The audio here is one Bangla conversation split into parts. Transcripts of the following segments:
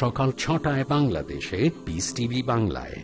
সকাল ছটায় বাংলাদেশে পিস টিভি বাংলায়।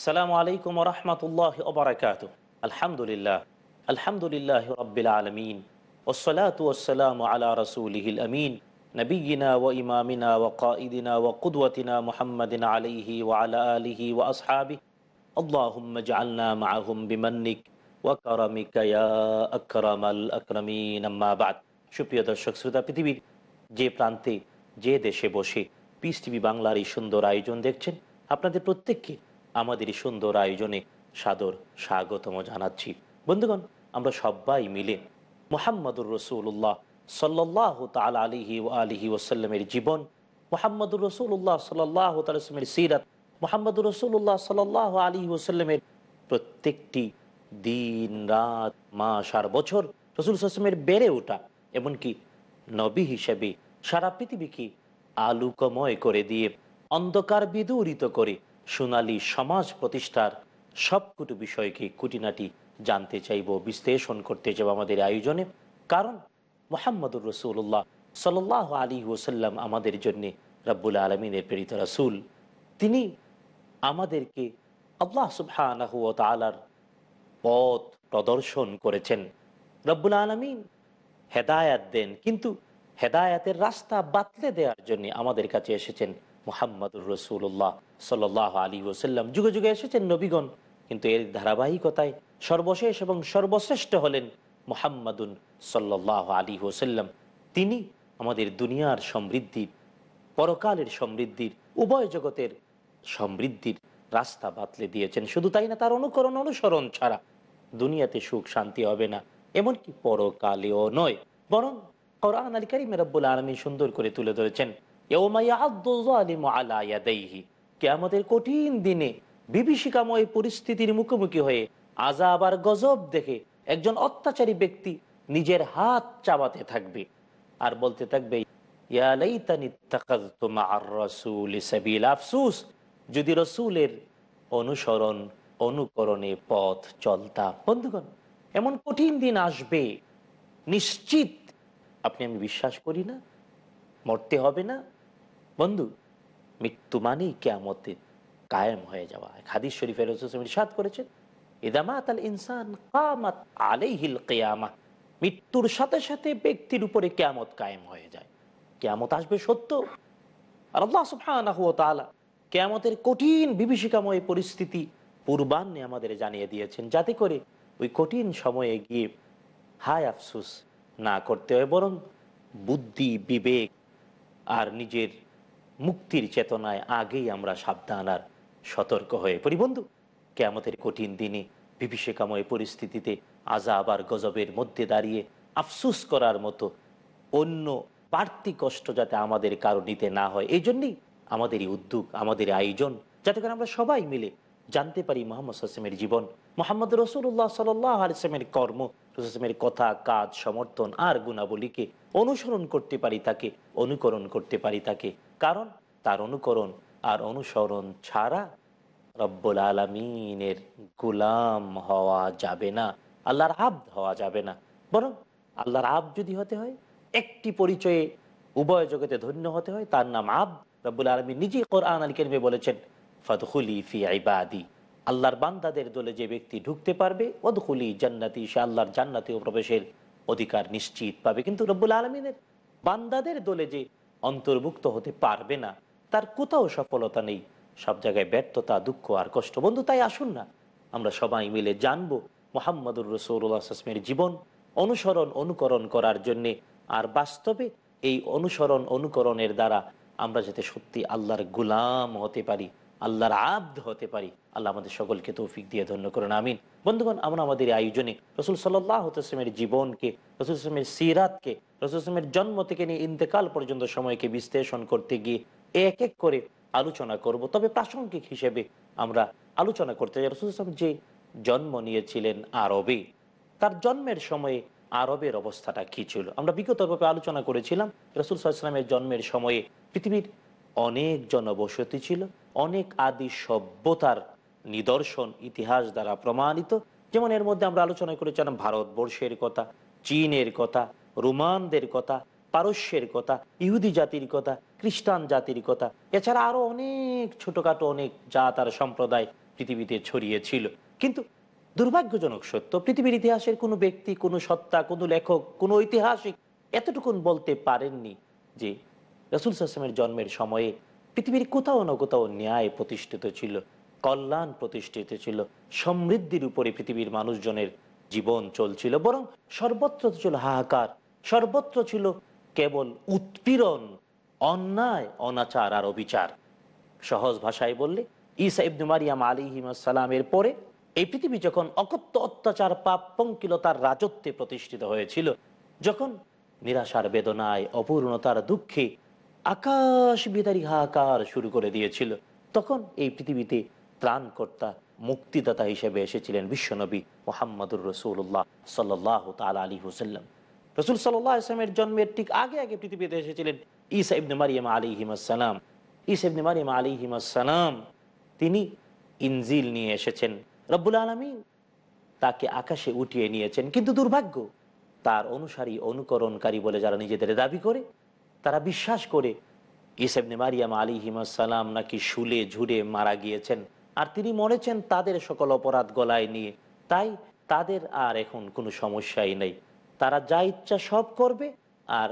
আসসালামু আলাইকুম রহমতুল্লাহ ওবরাকাত আলহামদুলিল্লাহ আলহামদুলিল্লাহ রব্বিল আলমিন ওসলাত ওসালাম আলা রসুলহিল আমিন নবীনা ও ইমামিনা ও কাঈদিনা ও কুদওয়াতিনা মুহাম্মদিন আলিহি ও আলা আলিহি ও আসহাবি اللهم اجعلنا معهم بمنك وكرمك يا أكرم الأكرمين أما بعد সুপ্রিয় দর্শক শ্রোতা পৃথিবীর যে প্রান্তে যে দেশে বসে পিস টিভি বাংলার এই সুন্দর আয়োজন দেখছেন আপনাদের প্রত্যেককে আমাদের এই সুন্দর আয়োজনে সাদর স্বাগতম জানাচ্ছি। বন্ধুগণ, আমরা সবাই মিলে মোহাম্মদুর রসুল্লাহ সাল্লাহ তাল আলিহি ও আলিহি ওসাল্লামের জীবন, মোহাম্মদুর রসুল্লাহ সাল্লাহ তালমের সিরাত, মোহাম্মদুর রসুল্লাহ সাল্লাহ আলী ওসাল্লামের প্রত্যেকটি দিন, রাত, মাস আর বছর রসুল আসলামের বেড়ে ওঠা, এমনকি নবী হিসেবে সারা পৃথিবীকে আলোকময় করে দিয়ে, অন্ধকার বিদূরিত করে সোনালী সমাজ প্রতিষ্ঠার সবকটু বিষয়কে কুটিনাটি জানতে চাইব, বিশ্লেষণ করতে চাইব আমাদের আয়োজনে। কারণ মোহাম্মদুর রসুল্লাহ সাল্লাহ আলী ওসাল্লাম আমাদের জন্যে রব্বুল আলমিনের প্রেরিত রসুল। তিনি আমাদেরকে আল্লাহ সুবহানাহু ওয়া তাআলার পথ প্রদর্শন করেছেন। রব্বুল আলমিন হেদায়াত দেন, কিন্তু হেদায়াতের রাস্তা বাতলে দেওয়ার জন্য আমাদের কাছে এসেছেন মোহাম্মদুর রসুল্লাহ সাল আলী ওসাল্লাম যুগে যুগে এসেছেন নবীগণ, কিন্তু এর ধারাবাহিকতায় সর্বশেষ এবং সর্বশ্রেষ্ঠ হলেন মোহাম্মদুন সাল্লাহ আলী ওসাল্লাম তিনি আমাদের দুনিয়ার সমৃদ্ধির, পরকালের সমৃদ্ধির, উভয় জগতের সমৃদ্ধির রাস্তা বাতলে দিয়েছেন। শুধু তাই না, তার অনুকরণ অনুসরণ ছাড়া দুনিয়াতে সুখ শান্তি হবে না, এমনকি পরকালেও নয়, বরং কোরআন আলী কারিম আলমী সুন্দর করে তুলে ধরেছেন। আমাদের কঠিন দিনে বিভীষিকাময় পরিস্থিতির মুখোমুখি হয়ে আজাব আর গজব দেখে একজন অত্যাচারী ব্যক্তি নিজের হাত চাবাতে থাকবে। আর বলতে থাকবে আফসুস, যদি রসুলের অনুসরণ, অনুকরণে পথ চলতাম বন্ধুগণ, এমন কঠিন দিন আসবে, নিশ্চিত। আপনি আমি বিশ্বাস করি না, মরতে হবে না। বন্ধু, মৃত্যু মানেই কেয়ামতে কায়েম হয়ে যাওয়া। খাদিস শরীফের সাদ করেছেন, ইদামাত আল ইনসান কামাত আলাইহিল কেয়ামা মৃত্যুর সাথে সাথে ব্যক্তির উপরে কেয়ামত কায়েম হয়ে যায়। কেয়ামত আসবে সত্য। আর আল্লাহ ওয়া তাআলা কেয়ামতের কঠিন বিভীষিকাময় পরিস্থিতি পূর্বান্নে আমাদের জানিয়ে দিয়েছেন, যাতে করে ওই কঠিন সময়ে গিয়ে হায় আফসুস না করতে হয়, বরং বুদ্ধি, বিবেক আর নিজের মুক্তির চেতনায় আগেই আমরা সাবধান আর সতর্ক হয়ে পড়ি। বন্ধু, কেয়ামতের কঠিন দিনে, বিভীষিকাময় পরিস্থিতিতে আজাব আর গজবের মধ্যে দাঁড়িয়ে আফসুস করার মতো অন্য বাড়তি কষ্ট যাতে আমাদের কারও নিতে না হয়, এই জন্যেই আমাদের এই উদ্যোগ, আমাদের আয়োজন, যাতে করে আমরা সবাই মিলে জানতে পারি মোহাম্মদ সাসমের জীবন। মোহাম্মদ রসুল্লাহ সাল্লাহ আলিসেমের কর্ম রসুলের কথা, কাজ, সমর্থন আর গুণাবলীকে অনুসরণ করতে পারি তাকে, অনুকরণ করতে পারি তাকে কারণ, তার অনুকরণ আর অনুসরণ ছাড়া রব্বুল আলমিনের গুলাম হওয়া যাবে না, আল্লাহর আব্দ হওয়া যাবে না। বরং আল্লাহর আব যদি হতে হয়, একটি পরিচয়ে উভয় জগতে ধন্য হতে হয়, তার নাম আব রব্বুল আলমী নিজেই কোরআন আল কেরমে বলেছেন, ফদখুলি ফি আইবাদি আল্লাহর বান্দাদের দলে যে ব্যক্তি ঢুকতে পারবে ওদখুলি জান্নাতি, সে আল্লাহর জান্নাতি ও প্রবেশের অধিকার নিশ্চিত পাবে। কিন্তু রব্বুল আলমিনের বান্দাদের দলে যে অন্তর্ভুক্ত হতে পারবে না। তার কোথাও সফলতা নেই। সব জায়গায় ব্যর্থতা, দুঃখ আর কষ্ট। বন্ধু, তাই আসুন না। আমরা সবাই মিলে জানব মোহাম্মদুর রসৌল্লাহ জীবন অনুসরণ, অনুকরণ করার জন্যে। আর বাস্তবে এই অনুসরণ, অনুকরণের দ্বারা আমরা যাতে সত্যি আল্লাহর গুলাম হতে পারি। আল্লাহর আব্দ হতে পারি। আল্লাহ আমাদের সকলকে তৌফিক দিয়ে ধন্য করুন, আমিন। বন্ধুগণ, আমরা আমাদের এই আয়োজনে রসুল সাল্লাহ জীবনকে, রসুল ইসলামের সিরাতকে, রসুল ইসলামের জন্ম থেকে নিয়ে ইন্তেকাল পর্যন্ত সময়কে বিশ্লেষণ করতে গিয়ে এক এক করে আলোচনা করব। তবে প্রাসঙ্গিক হিসেবে আমরা আলোচনা করতে চাই রসুল ইসলাম যে জন্ম নিয়েছিলেন আরবে, তার জন্মের সময়ে আরবের অবস্থাটা কি ছিল? আমরা বিগতভাবে আলোচনা করেছিলাম, রসুল সাল্লামের জন্মের সময়ে পৃথিবীর অনেক জনবসতি ছিল, অনেক আদি সভ্যতার নিদর্শন, ইতিহাস দ্বারা প্রমাণিত। যেমন এর মধ্যে আমরা আলোচনা করেছিলাম ভারতবর্ষের কথা, চীনের কথা, রোমানদের কথা, পারস্যের কথা, ইহুদি জাতির কথা, খ্রিস্টান জাতির কথা। এছাড়া আরও অনেক ছোটখাটো অনেক জাত আর সম্প্রদায় পৃথিবীতে ছড়িয়েছিল কিন্তু দুর্ভাগ্যজনক সত্য, পৃথিবীর ইতিহাসের কোনো ব্যক্তি, কোনো সত্তা, কোনো লেখক, কোনো ঐতিহাসিক এতটুকুন বলতে পারেননি যে রসুল সাসমের জন্মের সময়ে পৃথিবীর কোথাও না কোথাও ন্যায় প্রতিষ্ঠিত ছিল, কল্যাণ প্রতিষ্ঠিত ছিল, সমৃদ্ধির উপরে পৃথিবীর মানুষজনের জীবন চলছিল, বরং সর্বত্র ছিল হাহাকার, সর্বত্র ছিল কেবল উৎপীড়ন, অন্যায়, অনাচার আর অবিচার। সহজ ভাষায় বললে ইসা ইবনু মারিয়াম আলী সালামের পরে এই পৃথিবী যখন অকথ্য অত্যাচার, পাপ পঙ্কিলতার রাজত্বে প্রতিষ্ঠিত হয়েছিল, যখন নিরাশার বেদনায়, অপূর্ণতার দুঃখে আকাশ বিদারী হাহাকার শুরু করে দিয়েছিল। তখন এই পৃথিবীতে ত্রাণকর্তা, মুক্তিদাতা হিসেবে এসেছিলেন বিশ্বনবী মোহাম্মদুর রসুল্লাহ সাল্লাহ তাল আলী হুসাল্লাম রসুল সাল্লাহ জন্মের ঠিক আগে আগে পৃথিবীতে এসেছিলেন ইসা ইবনে মারিয়াম আলী হিমাসালাম ইসা ইবনে মারিয়াম আলী হিমাসালাম তিনি ইনজিল নিয়ে এসেছেন। রব্বুল আলমী তাকে আকাশে উঠিয়ে নিয়েছেন। কিন্তু দুর্ভাগ্য, তার অনুসারী, অনুকরণকারী বলে যারা নিজেদের দাবি করে তারা বিশ্বাস করে ইসেবনে মারিয়াম আলী হিমাসালাম নাকি শুলে ঝুড়ে মারা গিয়েছেন। আর তিনি মরেছেন তাদের সকল অপরাধ গলায় নিয়ে। তাই তাদের আর এখন কোনো সমস্যাই নেই। তারা যা ইচ্ছা সব করবে আর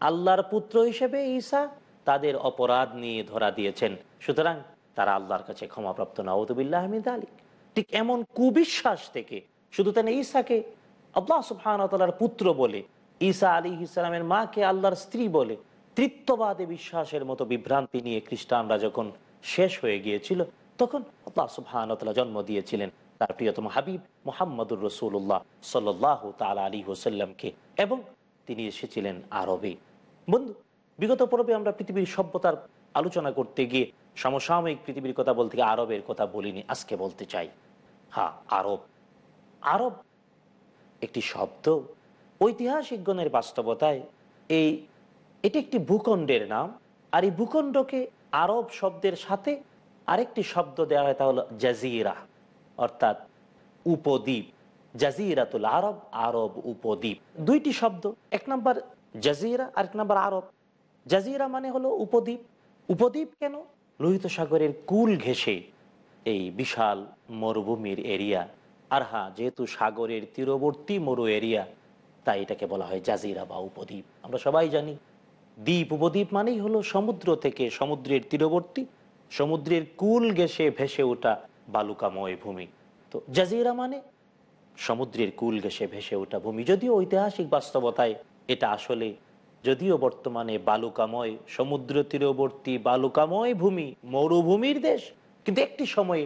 আল্লাহর পুত্র হিসেবে ঈসা তাদের অপরাধ নিয়ে ধরা দিয়েছেন। সুতরাং তারা আল্লাহর কাছে ক্ষমাপ্রাপ্ত। নওয়াজবিল্লাহ আহমিদ আলী ঠিক এমন কুবিশ্বাস থেকে শুধু তেন ঈসাকে আল্লাহ সুফানতালার পুত্র বলে ঈসা আলী ইসলামের মাকে আল্লাহর স্ত্রী বলে তৃত্ববাদে বিশ্বাসের মতো বিভ্রান্তি নিয়ে খ্রিস্টানরা যখন শেষ হয়ে গিয়েছিল, তখন আল্লাহ জন্ম দিয়েছিলেন তার প্রিয়তম হাবিব মোহাম্মদুর রসুল্লাহ সাল্লাহ তাল আলী হোসাল্লামকে এবং তিনি এসেছিলেন আরবে। বন্ধু, বিগত পর্বে আমরা পৃথিবীর সভ্যতার আলোচনা করতে গিয়ে সমসাময়িক পৃথিবীর কথা বলতে গিয়ে আরবের কথা বলিনি, আজকে বলতে চাই। হ্যাঁ আরব। আরব একটি শব্দ ঐতিহাসিক গণের বাস্তবতায় এই, এটি একটি ভূখণ্ডের নাম। আর এই ভূখণ্ডকে আরব শব্দের সাথে আরেকটি শব্দ দেওয়া হয়, তা হলো জাজিরা, অর্থাৎ উপদ্বীপ। জাজিরাতুল আরব আরব উপদ্বীপ। দুইটি শব্দ, এক নম্বর জাজিরা, আরেক নম্বর আরব। জাজিরা মানে হলো উপদ্বীপ। উপদ্বীপ কেন? লোহিত সাগরের কুল ঘেসে এই বিশাল মরুভূমির এরিয়া। আর হ্যাঁ যেহেতু সাগরের তীরবর্তী মরু এরিয়া তাই এটাকে বলা হয় জাজিরা বা উপদ্বীপ। আমরা সবাই জানি, দ্বীপ উপদ্বীপ মানেই হলো সমুদ্র থেকে সমুদ্রের তীরবর্তী, সমুদ্রের কুল গেসে ভেসে ওঠা বালুকাময় ভূমি। তো জাজিরা মানে সমুদ্রের কুল গেসে ভেসে ওঠা ভূমি। যদিও ঐতিহাসিক বাস্তবতায় এটা আসলে যদিও বর্তমানে বালুকাময়, সমুদ্র তীরবর্তী বালুকাময় ভূমি, মরুভূমির দেশ, কিন্তু একটি সময়ে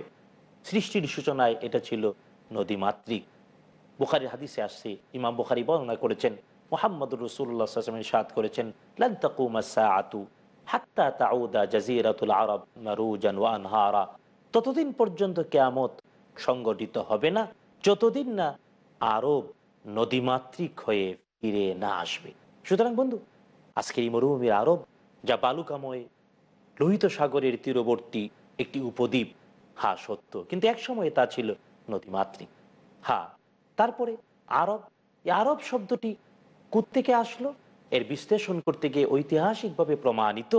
সৃষ্টির সূচনায় এটা ছিল নদীমাতৃক। বুখারি হাদিসে আসছে, ইমাম বুখারি বর্ণনা করেছেন মোহাম্মদ রসুল্লাহামের সাদ করেছেন তাউদা ততদিন পর্যন্ত কেয়ামত সংগঠিত হবে না, যতদিন না আরব নদীমাতৃক হয়ে ফিরে না আসবে। সুতরাং বন্ধু, আজকের এই মরুভূমির আরব, যা বালুকাময় লোহিত সাগরের তীরবর্তী একটি উপদ্বীপ, হা সত্য, কিন্তু এক সময় তা ছিল নদীমাতৃক। হা তারপরে আরব আরব শব্দটি কোত্থেকে আসলো? এর বিশ্লেষণ করতে গিয়ে ঐতিহাসিকভাবে প্রমাণিত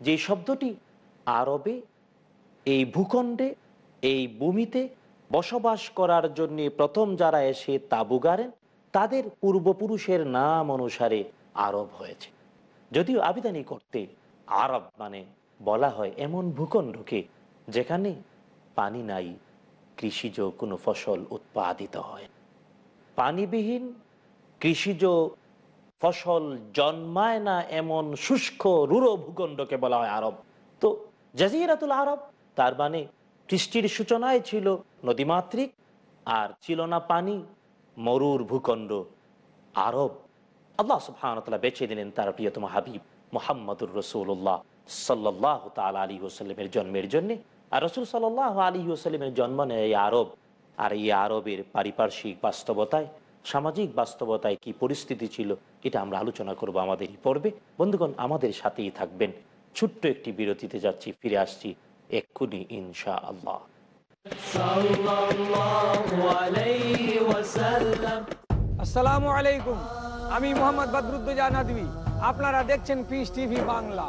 যে শব্দটি আরবে এই ভূখণ্ডে, এই ভূমিতে বসবাস করার জন্য প্রথম যারা এসে তাবু গাড়েন, তাদের পূর্বপুরুষের নাম অনুসারে আরব হয়েছে। যদিও আবিধানিক করতে আরব মানে বলা হয় এমন ভূখণ্ডকে যেখানে পানি নাই, কৃষিজ কোনো ফসল উৎপাদিত হয় পানিবিহীন কৃষিজ ফসল জন্মায় না এমন শুষ্ক রুড়ো ভূখণ্ডকে বলা হয় আরব। তো জাজিরাতুল আরব, তার মানে সৃষ্টির সূচনায় ছিল নদীমাতৃক আর ছিল না পানি, মরুর ভূখণ্ড। আরব, আল্লাহ সুবহানতলা বেছে দিলেন তার প্রিয়তম হাবিব মোহাম্মদুর রসুল্লাহ সাল্লাহ তাল আলী হোসাল্লামের জন্মের জন্যে। আর রসুল সাল্লাহ আলী হোসাল্লামের জন্ম নেয় আরব। আর এই আরবের পারিপার্শ্বিক বাস্তবতায়, সামাজিক বাস্তবতায় কি পরিস্থিতি ছিল, এটা আমরা আলোচনা করব আমাদের এই পর্বে। বন্ধুগণ, আমাদের সাথেই থাকবেন। ছোট্ট একটি বিরতিতে যাচ্ছি, ফিরে আসছি এক্ষুনি ইনশা আল্লাহ আসসালামু আলাইকুম, আমি মোহাম্মদ বদরুদ্দোজা আপনারা দেখছেন Peace TV Bangla.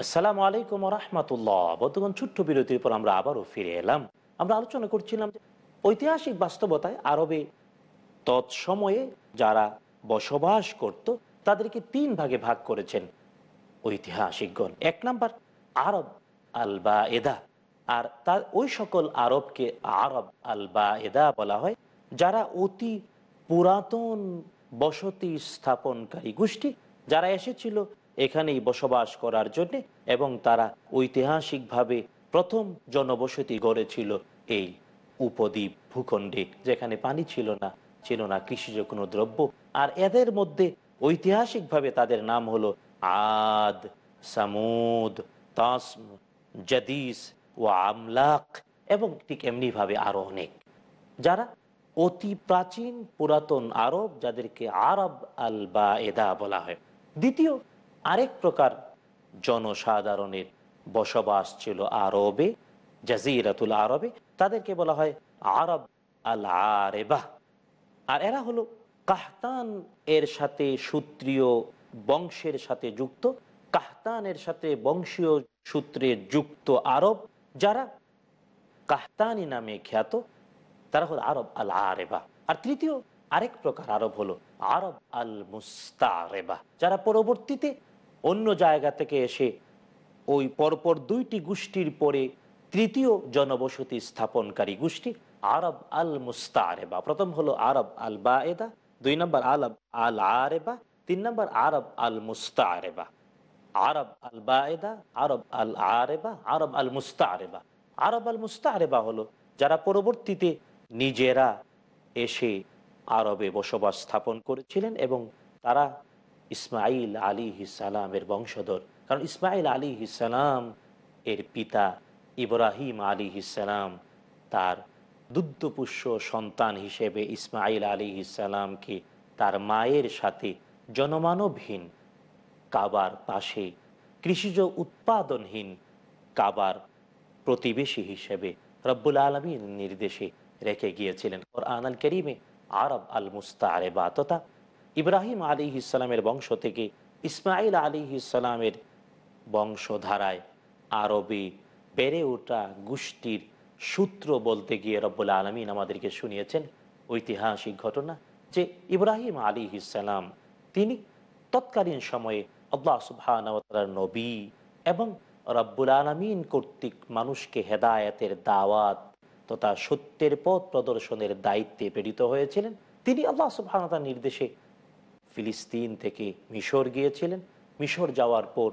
আসসালামু আলাইকুম রহমতুল্লাহ। বর্তমান ছোট্ট বিরতির পর আমরা আবারও ফিরে এলাম। আমরা আলোচনা করছিলাম ঐতিহাসিক বাস্তবতায় আরবে তৎসময়ে যারা বসবাস করত, তাদেরকে তিন ভাগে ভাগ করেছেন ঐতিহাসিকগণ। এক নাম্বার, আরব আলবা এদা আর তার ওই সকল আরবকে আরব আলবা এদা বলা হয়, যারা অতি পুরাতন বসতি স্থাপনকারী গোষ্ঠী যারা এসেছিল এখানেই বসবাস করার জন্যে এবং তারা ঐতিহাসিকভাবে প্রথম জনবসতি গড়েছিল এই উপদ্বীপ ভূখণ্ডে, যেখানে পানি ছিল না ছিল না কৃষিজ কোনো দ্রব্য। আর এদের মধ্যে ঐতিহাসিকভাবে তাদের নাম হলো আদ, সামুদ, তাসম, জাদিস ও আমলাক এবং ঠিক এমনিভাবে আরও অনেক। যারা অতি প্রাচীন পুরাতন আরব যাদেরকে আরব আল বা এদা বলা হয়। দ্বিতীয়, আরেক প্রকার জনসাধারণের বসবাস ছিল আরবে, জাজিরাতুল আরবে, তাদেরকে বলা হয় আরব আল আরেবা আর এরা হলো কাহতান এর সাথে সূত্রীয় বংশের সাথে যুক্ত কাহতানের সাথে বংশীয় সূত্রে যুক্ত আরব, যারা কাহতানি নামে খ্যাত তারা হলো আরব আল আরেবা আর তৃতীয়, আরেক প্রকার আরব হলো আরব আল মুস্তারেবা যারা পরবর্তীতে অন্য জায়গা থেকে এসে ওই পরপর দুইটি গোষ্ঠীর পরে তৃতীয় জনবসতি স্থাপনকারী গোষ্ঠী আরব আল মুস্তারেবা প্রথম হলো আরব আল বাএদা দুই নম্বর আরব আল আরেবা তিন নম্বর আরব আল মুস্তারেবা আরব আল বাএদা আরব আল আরেবা আরব আল মুস্তারেবা আরব আল মুস্তারেবা হলো যারা পরবর্তীতে নিজেরা এসে আরবে বসবাস স্থাপন করেছিলেন এবং তারা ইসমাইল আলী সালামের বংশধর। কারণ ইসমাইল আলী সালাম এর পিতা ইব্রাহিম আলী সালাম তার দুগ্ধপুষ্য সন্তান হিসেবে ইসমাইল আলী সালামকে তার মায়ের সাথে জনমানবহীন কাবার পাশে কৃষিজ উৎপাদনহীন কাবার প্রতিবেশী হিসেবে রব্বুল আলমীর নির্দেশে রেখে গিয়েছিলেন। কোরআন আল করিমে আরব আল মুস্তারেবা তথা ইব্রাহিম আলী ইসলামের বংশ থেকে ইসমাইল আলী ইসলামের বংশধারায় আরবে বেড়ে ওঠা গোষ্ঠীর সূত্র বলতে গিয়ে রব্বুল আলমিন আমাদেরকে শুনিয়েছেন ঐতিহাসিক ঘটনা যে ইব্রাহিম আলী ইসালাম তিনি তৎকালীন সময়ে আল্লাহ সুবহান নবী এবং রব্বুল আলমিন কর্তৃক মানুষকে হেদায়তের দাওয়াত তথা সত্যের পথ প্রদর্শনের দায়িত্বে প্রেরিত হয়েছিলেন। তিনি আল্লাহ সুবহানতার নির্দেশে ফিলিস্তিন থেকে মিশর গিয়েছিলেন। মিশর যাওয়ার পর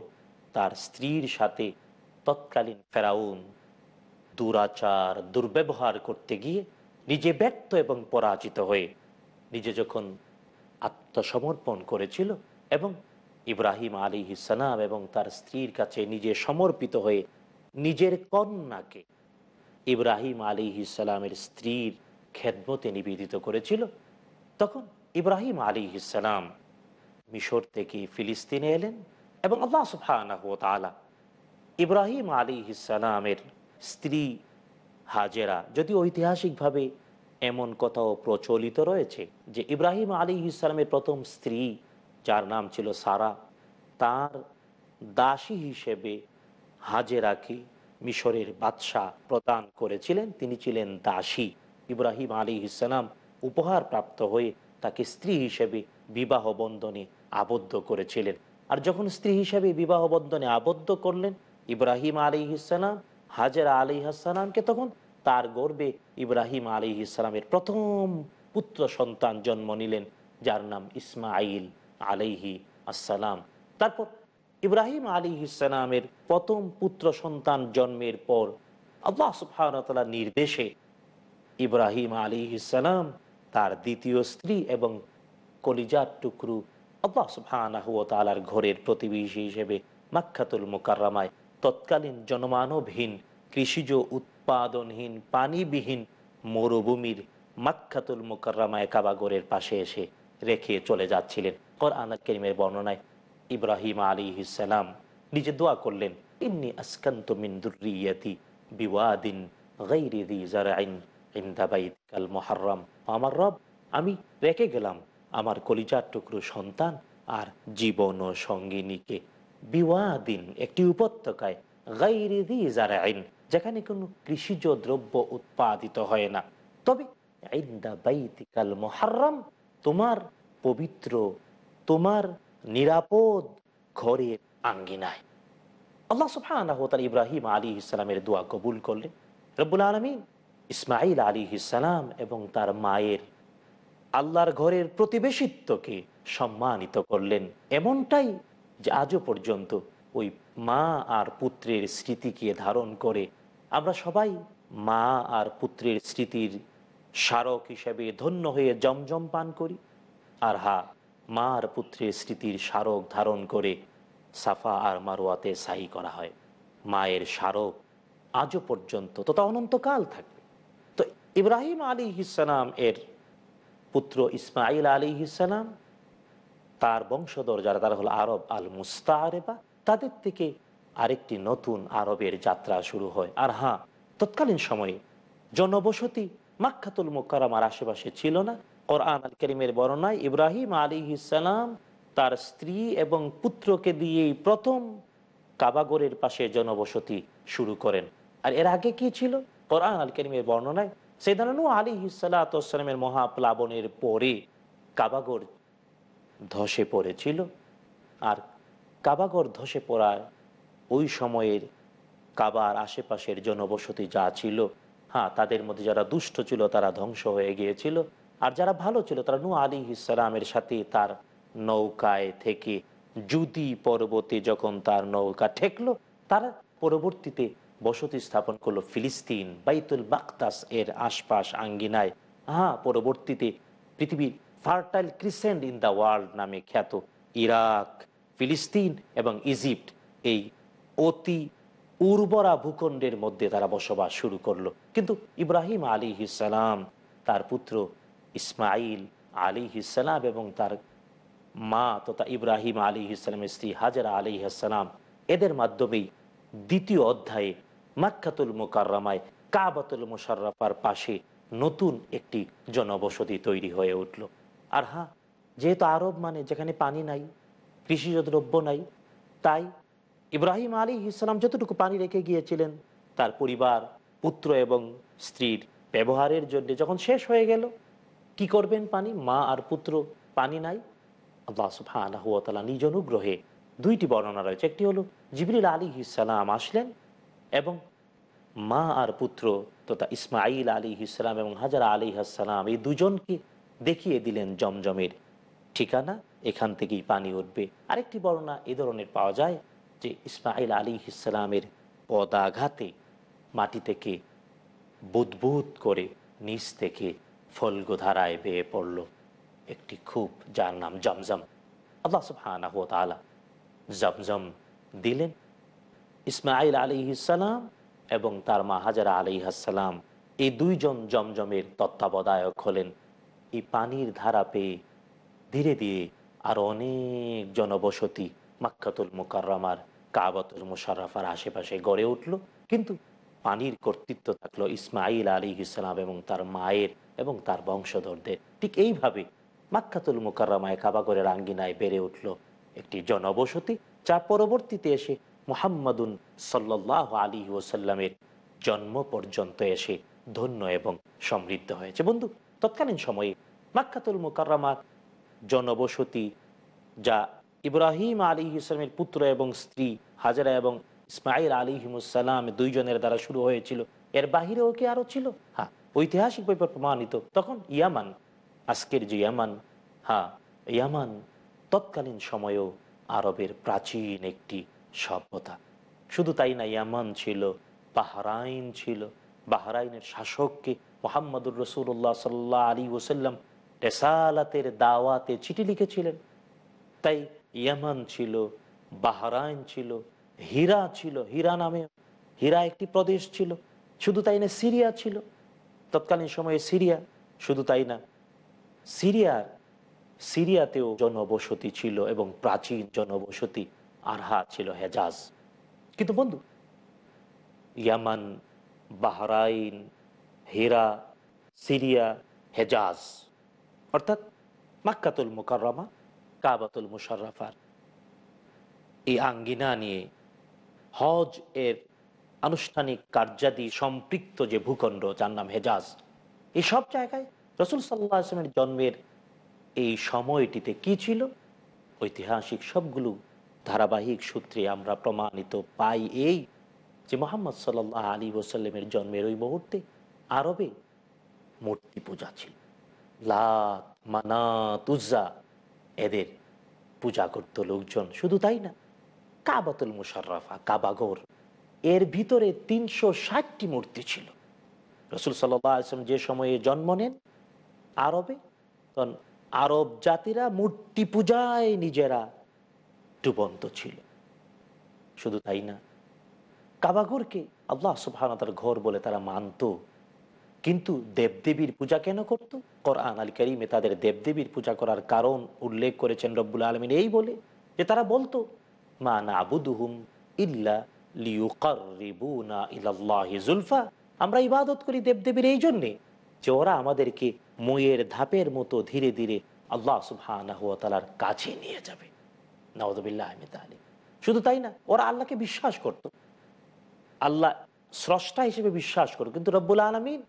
তার স্ত্রীর সাথে তৎকালীন ফেরাউন দুরাচার, দুর্ব্যবহার করতে গিয়ে নিজে ব্যর্থ এবং পরাজিত হয়ে নিজে যখন আত্মসমর্পণ করেছিল এবং ইব্রাহিম আলী ইসালাম এবং তার স্ত্রীর কাছে নিজে সমর্পিত হয়ে নিজের কন্যাকে ইব্রাহিম আলী ইসালামের স্ত্রীর খেদমতে নিবেদিত করেছিল। তখন ইব্রাহিম আলী ইসালাম মিশর থেকে ফিলিস্তিনে এলেন এবং আল্লাহ সুফানাহ তালা ইব্রাহিম আলী ইসালামের স্ত্রী হাজেরা যদি ঐতিহাসিকভাবে এমন কথাও প্রচলিত রয়েছে যে ইব্রাহিম আলী ইসলামের প্রথম স্ত্রী, যার নাম ছিল সারা, তার দাসী হিসেবে হাজেরাকে মিশরের বাদশাহ প্রদান করেছিলেন। তিনি ছিলেন দাসী। ইব্রাহিম আলী ইসলাম উপহার প্রাপ্ত হয়ে তাকে স্ত্রী হিসেবে বিবাহ বন্ধনে আবদ্ধ করেছিলেন। আর যখন স্ত্রী হিসেবে বিবাহ বন্ধনে আবদ্ধ করলেন, ইব্রাহিম আলী ইসলাম হাজেরা আলী হাসালামকে তখন তার গর্বে ইব্রাহিম আলী ইসলামের প্রথম পুত্র সন্তান জন্ম নিলেন, যার নাম ইসমাইল আলাইহি আসসালাম। তারপর ইব্রাহিম আলী ইসলামের প্রথম পুত্র সন্তান জন্মের পর আল্লাহ সুফানতলা নির্দেশে ইব্রাহিম আলী ইসলাম তার দ্বিতীয় স্ত্রী এবং কলিজার টুকরু আল্লাহ সুফানাহ তালার ঘরের প্রতিবেশী হিসেবে মাক্ষাতুল মোকাররামায় তৎকালীন জনমানবহীন কৃষিজ উৎপাদনহীন পানিবিহীন মরুভূমির মাক্ষাতুল মোকাররামায় কাবাগরের পাশে এসে রেখে চলে যাচ্ছিলেন। কোরআন করিমের বর্ণনায় ইব্রাহিম আলী ইসালাম নিজে দোয়া করলেন, ইন্নি আসকান্ত মিন দুর্রিয়াতি বিওয়াদিন গাইরি দি জারাইন ইন্দাবাইকাল মহারম আমার রব, আমি রেখে গেলাম আমার কলিজার টুকরো সন্তান আর জীবন ও সঙ্গিনীকে। বিওয়াদিন একটি উপত্যকায়, গাইরি দি জারাইন যেখানে কোনো কৃষিজ দ্রব্য উৎপাদিত হয় না। তবে ইন্দা বাইতিকাল মহারম তোমার পবিত্র, তোমার নিরাপদ ঘরের আঙ্গিনায়। আল্লাহ তাআলা ইব্রাহিম আলী ইসলামের দোয়া কবুল করলেন। রব্বুল আলমিন ইসমাইল আলী ইসালাম এবং তার মায়ের আল্লাহর ঘরের প্রতিবেশিত্বকে সম্মানিত করলেন। এমনটাই যে আজও পর্যন্ত ওই মা আর পুত্রের স্মৃতিকে ধারণ করে আমরা সবাই মা আর পুত্রের স্মৃতির স্মারক হিসেবে ধন্য হয়ে জমজম পান করি। আর হা মা আর পুত্রের স্মৃতির স্মারক ধারণ করে সাফা আর মারোয়াতে সাই করা হয়। মায়ের স্মারক আজও পর্যন্ত তথা অনন্তকাল থাকবে। তো ইব্রাহিম আলী ইসালাম এর পুত্র ইসমাইল আলী ইসালাম তার বংশধর যারা, তারা হলো আরব আল মুস্তারেবা তাদের থেকে আরেকটি নতুন আরবের যাত্রা শুরু হয়। আর হ্যাঁ তৎকালীন সময়ে জনবসতি মাক্ষাতুল মোকারামার আশেপাশে ছিল না। কোরআন আল করিমের বর্ণায় ইব্রাহিম আলী ইসালাম তার স্ত্রী এবং পুত্রকে দিয়েই প্রথম কাবাগরের পাশে জনবসতি শুরু করেন। আর এর আগে কি ছিল? কোরআন আল করিমের বর্ণনায় সেদানু আলী ইসালাতামের মহাপ্লাবনের পরে কাবাগর ধসে পড়েছিল। আর কাবাগর ধসে পড়ায় ওই সময়ের কাবার আশেপাশের জনবসতি যা ছিল হ্যাঁ তাদের মধ্যে যারা দুষ্ট ছিল তারা ধ্বংস হয়ে গিয়েছিল। আর যারা ভালো ছিল, তারা নু আলী ইসালামের সাথে তার নৌকায় থেকে জুদি পর্বতে যখন তার নৌকা ঠেকলো, তারা পরবর্তীতে বসতি স্থাপন করল ফিলিস্তিন, বাইতুল বাক্তাস এর আশপাশ আঙ্গিনায়। হ্যাঁ পরবর্তীতে পৃথিবীর fertile crescent in the world নামে খ্যাত ইরাক, ফিলিস্তিন এবং ইজিপ্ট এই অতি উর্বরা ভূখণ্ডের মধ্যে তারা বসবাস শুরু করল। কিন্তু ইব্রাহিম আলী ইসালাম তার পুত্র ইসমাইল আলী ইসালাম এবং তার মা তথা ইব্রাহিম আলী ইসলামের স্ত্রী হাজারা আলী ইসালাম এদের মাধ্যমেই দ্বিতীয় অধ্যায়ে মাক্ষাতুল মোকাররামায় কাবাতুল মুশারফার পাশে নতুন একটি জনবসতি তৈরি হয়ে উঠল। আর হ্যাঁ যেহেতু আরব মানে যেখানে পানি নাই কৃষিজ দ্রব্য নাই, তাই ইব্রাহিম আলী ইসলাম যতটুকু পানি রেখে গিয়েছিলেন, তার পরিবার, পুত্র এবং স্ত্রীর ব্যবহারের জন্য যখন শেষ হয়ে গেল কি করবেন পানি? মা আর পুত্র, পানি নাই। আল্লাহ নিজ অনুগ্রহে দুইটি বর্ণনা রয়েছে। একটি হলো, জিবরিল আলী ইসালাম আসলেন এবং মা আর পুত্র তথা ইসমাইল আলী ইসলাম এবং হাজার আলী হাসালাম এই দুজনকে দেখিয়ে দিলেন জমজমের ঠিকানা। এখান থেকেই পানি উঠবে। আরেকটি বর্ণনা এ ধরনের পাওয়া যায় যে ইসমাইল আলী ইসলামের পদাঘাতে মাটি থেকে বুদবুদ করে নিচ থেকে ফলগোধারায় বেয়ে পড়ল একটি খুব, যার নাম জমজম। আল্লাহ সুবহানাহু ওয়া তাআলা জমজম দিলেন ইসমাইল আলী ইসালাম এবং তার মা হাজারা আলী হাসালাম এই দুইজন জমজমের তত্ত্বাবধায়ক হলেন। এই পানির ধারা পেয়ে ধীরে ধীরে আর অনেক জনবসতি মাক্কাতুল মুকাররমার, কাবাতুল মুশারফার আশেপাশে গড়ে উঠল। কিন্তু পানির কর্তৃত্ব থাকল ইসমাইল আলী ইসলাম এবং তার মায়ের এবং তার বংশধরদের। ঠিক এইভাবে মাক্কাতুল মুকাররমায় কাবাগরের আঙ্গিনায় বেড়ে উঠল একটি জনবসতি, যা পরবর্তীতে এসে মুহাম্মাদুন সাল্লাহ আলী ওসাল্লামের জন্ম পর্যন্ত এসে ধন্য এবং সমৃদ্ধ হয়েছে। বন্ধু, তৎকালীন সময়ে মাক্কাতুল মুকাররমার জনবসতি, যা ইব্রাহিম আলী ইসলামের পুত্র এবং স্ত্রী হাজারা এবং ইসমাইল আলী হিমুসালাম দুইজনের দ্বারা শুরু হয়েছিল, এর বাহিরেও কি আরও ছিল? হ্যাঁ ঐতিহাসিক বই প্রমাণিত। তখন ইয়ামান, আজকের যে ইয়ামান হ্যাঁ ইয়ামান তৎকালীন সময়েও আরবের প্রাচীন একটি সভ্যতা। শুধু তাই না, ইয়ামান ছিল, বাহরাইন ছিল, বাহরাইনের শাসককে মোহাম্মদুর রসুল্লাহ সাল্লাহ আলী ওসাল্লাম রেসালাতের দাওয়াতে চিঠি লিখেছিলেন। তাই ইয়ামান ছিল, বাহরাইন ছিল, হীরা ছিল, হীরা নামে, হীরা একটি প্রদেশ ছিল, শুধু তাই না, সিরিয়া ছিল তৎকালীন সময়ে সিরিয়া, শুধু তাই না সিরিয়ার সিরিয়াতেও জনবসতি ছিল এবং প্রাচীন জনবসতি আরহা ছিল হেজাজ। কিন্তু বন্ধু, ইয়ামান, বাহরাইন, হেরা, সিরিয়া, হেজাজ, অর্থাৎ মাক্কাতুল মুকাররমা, কাবাতুল মুশারফার এই আঙ্গিনা নিয়ে হজ এর আনুষ্ঠানিক কার্যাদি সম্পৃক্ত যে ভূখণ্ড, যার নাম হেজাজ এই সব জায়গায় রসুল সাল্লাহ আসলামের জন্মের এই সময়টিতে কি ছিল? ঐতিহাসিক সবগুলো ধারাবাহিক সূত্রে আমরা প্রমাণিত পাই এই যে মোহাম্মদ সাল্লাহ আলী ওসাল্লামের জন্মের ওই মুহূর্তে আরবে মূর্তি পূজা ছিল। লাত, মানাত, উজ্জা, এদের পূজা করত লোকজন। শুধু তাই না, কাবাতুল মুশারফা কাবাগর এর ভিতরে তিনশো ষাটটি মূর্তি ছিল। রসুল সাল্লাম যে সময়ে জন্ম নেন আরবে, তখন আরব জাতিরা মূর্তি পূজায় নিজেরা ডুবন্ত ছিল। শুধু তাই না, কাবাগরকে আল্লাহ সুবাহর ঘর বলে তারা মানত। কিন্তু দেবদেবীর পূজা কেন করত? কোরআন আল করিমে তাদের দেবদেবীর পূজা করার কারণ উল্লেখ করেছেন রব্বুল আলমিন। এই বলে যে তারা বলতো, মা না আবুদুহুম ইল্লা আমরা ইবাদত করি দেবদেবীর এই জন্যে যে ওরা আমাদেরকে মইয়ের ধাপের মতো ধীরে ধীরে আল্লাহ সুবহানার কাছে নিয়ে যাবে। আহমেদ শুধু তাই না, ওরা আল্লাহকে বিশ্বাস করত। আল্লাহ স্রষ্টা হিসেবে বিশ্বাস করত, কিন্তু রব্বুল আলমিন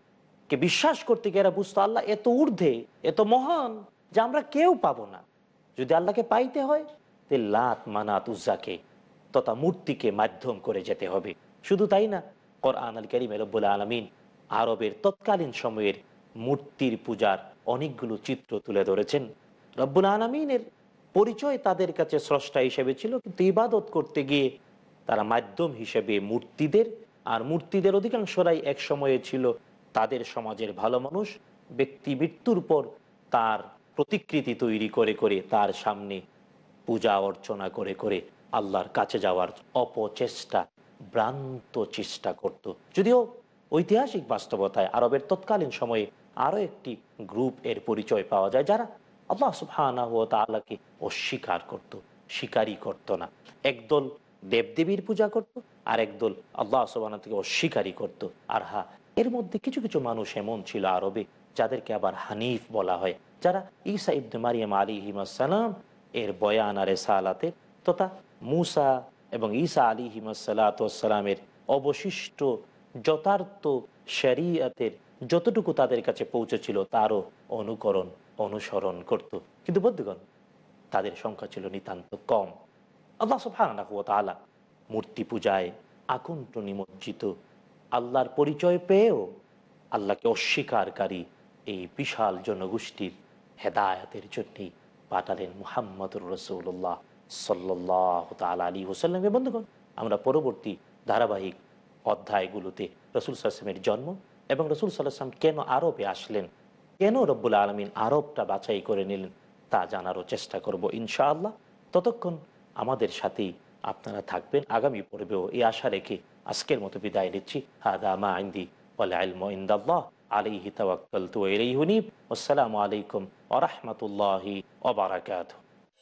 কে বিশ্বাস করতে গিয়ে এরা বুঝতো, আল্লাহ এত ঊর্ধ্বে, এত মহান যে আমরা কেউ পাবো না। যদি আল্লাহকে পাইতে হয়, তে লাত মানাত উজ্জাকে তথা মূর্তিকে মাধ্যম করে যেতে হবে। শুধু তাই না, কোরআন আল করিম রব্বুল আলমিন আরবের তৎকালীন সময়ের মূর্তির পূজার অনেকগুলো চিত্র তুলে ধরেছেন। রব্বুল আলমিনের পরিচয় তাদের কাছে স্রষ্টা হিসেবে ছিল, কিন্তু ইবাদত করতে গিয়ে তারা মাধ্যম হিসেবে মূর্তিদের, আর মূর্তিদের অধিকাংশরাই এক সময়ে ছিল তাদের সমাজের ভালো মানুষ। ব্যক্তি মৃত্যুর পর তার প্রতিকৃতি তৈরি করে করে তার সামনে পূজা অর্চনা করে করে আল্লাহর কাছে যাওয়ার অপচেষ্টা, ভ্রান্ত চেষ্টা করত। যদিও ঐতিহাসিক বাস্তবতায় আরবের তৎকালীন সময়ে আরও একটি গ্রুপ এর পরিচয় পাওয়া যায়, যারা আল্লাহ ওয়া তাআলাকে অস্বীকার করত, স্বীকারই করত না। একদল দেবদেবীর পূজা করত, আর একদল আল্লাহ সুবহানাহু থেকে অস্বীকারই করত। আর হা, এর মধ্যে কিছু কিছু মানুষ এমন ছিল আরবে, যাদেরকে আবার হানিফ বলা হয়, যারা ঈসা ইবনে মারিয়াম আলী হিমাসালাম এর বয়ান আর সালাতের তথা মুসা এবং ঈসা আলী হিমাসালাতামের অবশিষ্ট যথার্থ শরিয়তের যতটুকু তাদের কাছে পৌঁছেছিল, তারও অনুকরণ, অনুসরণ করত। কিন্তু বন্ধুগণ, তাদের সংখ্যা ছিল নিতান্ত কম। আল্লাহ সুফানা মূর্তি পূজায় আকণ্ঠ নিমজ্জিত, আল্লাহর পরিচয় পেয়েও আল্লাহকে অস্বীকারী এই বিশাল জনগোষ্ঠীর হেদায়তের জন্যই পাঠালেন মুহাম্মদুর রসুল্লাহ সাল্লাহ তালা আলী বন্ধুগণ, আমরা পরবর্তী ধারাবাহিক অধ্যায়গুলোতে রসুল সাল্লামের জন্ম এবং রসুল সাল্লাহাম কেন আরবে আসলেন, কেন রব্বুল আলমিন আরবটা বাছাই করে নিলেন, তা জানারও চেষ্টা করব ইনশাআল্লাহ। ততক্ষণ আমাদের সাথেই আপনারা থাকবেন। আগামী পর্বেও এই আশা রেখে আজকের মতো বিদায় নিচ্ছি। হাদা মা আইন্দি ওয়া ইলাইহি উনীব। আসসালামু আলাইকুম ওয়া রাহমাতুল্লাহি